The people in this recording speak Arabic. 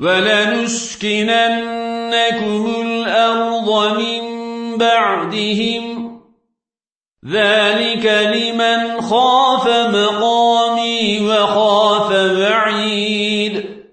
ولنسكننكم الأرض من بعدهم. ذلك لمن خاف مقامي وخاف بعيد.